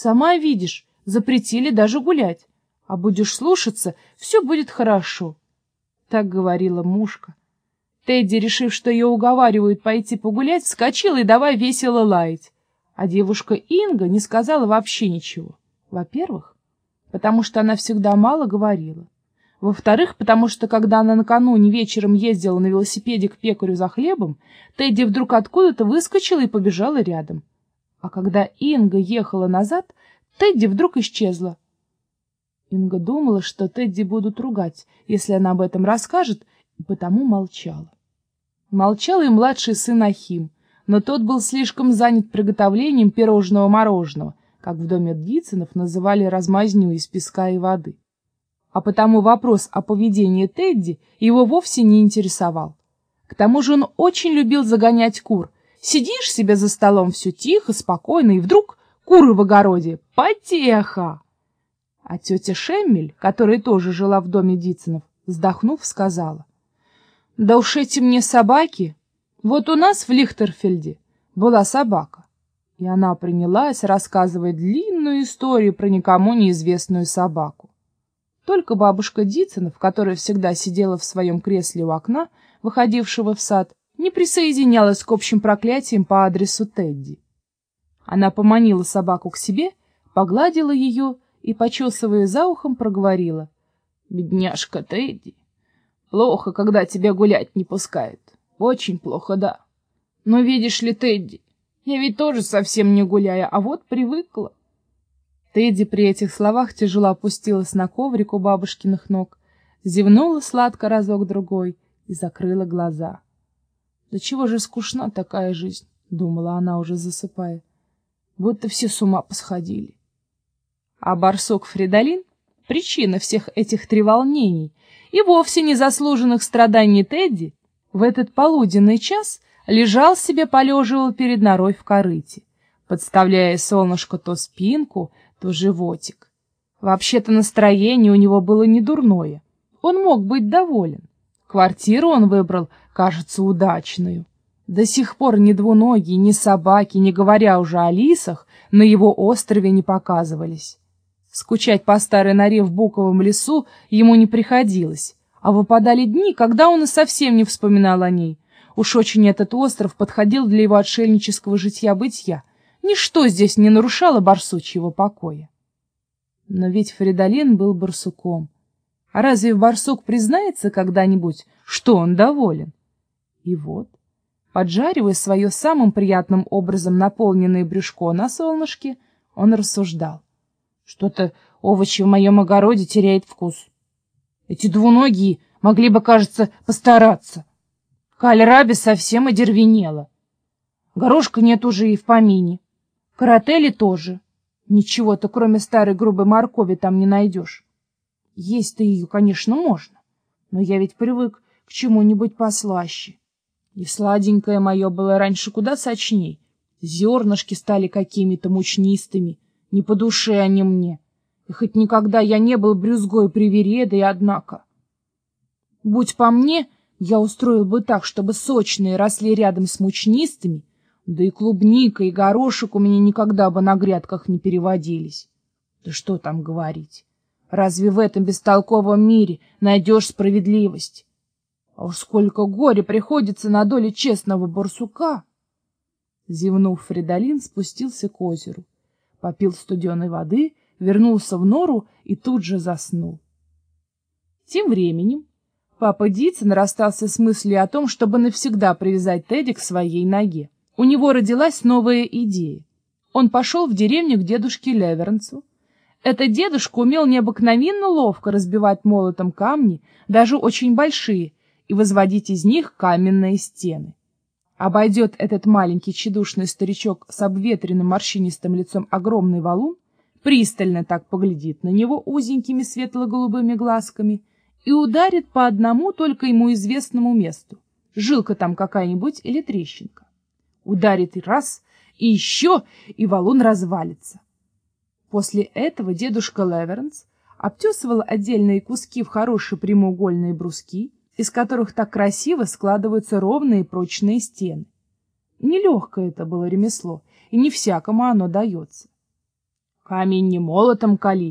Сама видишь, запретили даже гулять. А будешь слушаться, все будет хорошо. Так говорила мушка. Тедди, решив, что ее уговаривают пойти погулять, вскочила и давай весело лаять. А девушка Инга не сказала вообще ничего. Во-первых, потому что она всегда мало говорила. Во-вторых, потому что, когда она накануне вечером ездила на велосипеде к пекарю за хлебом, Тедди вдруг откуда-то выскочила и побежала рядом. А когда Инга ехала назад, Тедди вдруг исчезла. Инга думала, что Тедди будут ругать, если она об этом расскажет, и потому молчала. Молчал и младший сын Ахим, но тот был слишком занят приготовлением пирожного-мороженого, как в доме Дицинов называли размазню из песка и воды. А потому вопрос о поведении Тедди его вовсе не интересовал. К тому же он очень любил загонять кур. Сидишь себе за столом все тихо, спокойно, и вдруг куры в огороде. Потеха! А тетя Шеммель, которая тоже жила в доме Дицинов, вздохнув, сказала. Да уж эти мне собаки. Вот у нас в Лихтерфельде была собака. И она принялась рассказывать длинную историю про никому неизвестную собаку. Только бабушка Дицинов, которая всегда сидела в своем кресле у окна, выходившего в сад, не присоединялась к общим проклятиям по адресу Тедди. Она поманила собаку к себе, погладила ее и, почесывая за ухом, проговорила. — Бедняжка Тедди, Плохо, когда тебя гулять не пускают. Очень плохо, да. Но видишь ли, Тедди, я ведь тоже совсем не гуляю, а вот привыкла. Тедди при этих словах тяжело опустилась на коврик у бабушкиных ног, зевнула сладко разок-другой и закрыла глаза. «Да чего же скучна такая жизнь?» — думала она, уже засыпая. «Будто все с ума посходили». А барсук Фридолин — причина всех этих треволнений, и вовсе незаслуженных страданий Тедди, в этот полуденный час лежал себе полеживал перед норой в корыте, подставляя солнышко то спинку, то животик. Вообще-то настроение у него было не дурное. Он мог быть доволен. Квартиру он выбрал, кажется, удачную. До сих пор ни двуногие, ни собаки, не говоря уже о лисах, на его острове не показывались. Скучать по старой норе в буковом лесу ему не приходилось, а выпадали дни, когда он и совсем не вспоминал о ней. Уж очень этот остров подходил для его отшельнического житья-бытия. Ничто здесь не нарушало барсучьего покоя. Но ведь Фридолин был барсуком. А разве барсук признается когда-нибудь, что он доволен? И вот, поджаривая свое самым приятным образом наполненное брюшко на солнышке, он рассуждал. Что-то овощи в моем огороде теряет вкус. Эти двуногие могли бы, кажется, постараться. Кальраби совсем одервенела. Горошка нет уже и в помине. Каратели тоже. Ничего-то, кроме старой грубой моркови, там не найдешь. Есть-то ее, конечно, можно, но я ведь привык к чему-нибудь послаще. И сладенькое мое было раньше куда сочней. Зернышки стали какими-то мучнистыми, не по душе они мне. И хоть никогда я не был брюзгой привередой, однако. Будь по мне, я устроил бы так, чтобы сочные росли рядом с мучнистыми, да и клубника, и горошек у меня никогда бы на грядках не переводились. Да что там говорить? Разве в этом бестолковом мире найдешь справедливость? А уж сколько горя приходится на доле честного барсука! Зевнув, Фридолин спустился к озеру попил студеной воды, вернулся в нору и тут же заснул. Тем временем папа Дитсон расстался с мыслью о том, чтобы навсегда привязать Тедди к своей ноге. У него родилась новая идея. Он пошел в деревню к дедушке Левернцу. Этот дедушка умел необыкновенно ловко разбивать молотом камни, даже очень большие, и возводить из них каменные стены. Обойдет этот маленький чедушный старичок с обветренным морщинистым лицом огромный валун, пристально так поглядит на него узенькими светло-голубыми глазками и ударит по одному только ему известному месту. Жилка там какая-нибудь или трещинка. Ударит и раз, и еще, и валун развалится. После этого дедушка Левернс обтесывал отдельные куски в хорошие прямоугольные бруски, из которых так красиво складываются ровные прочные стены. Нелегкое это было ремесло, и не всякому оно дается. Камень не молотом кали,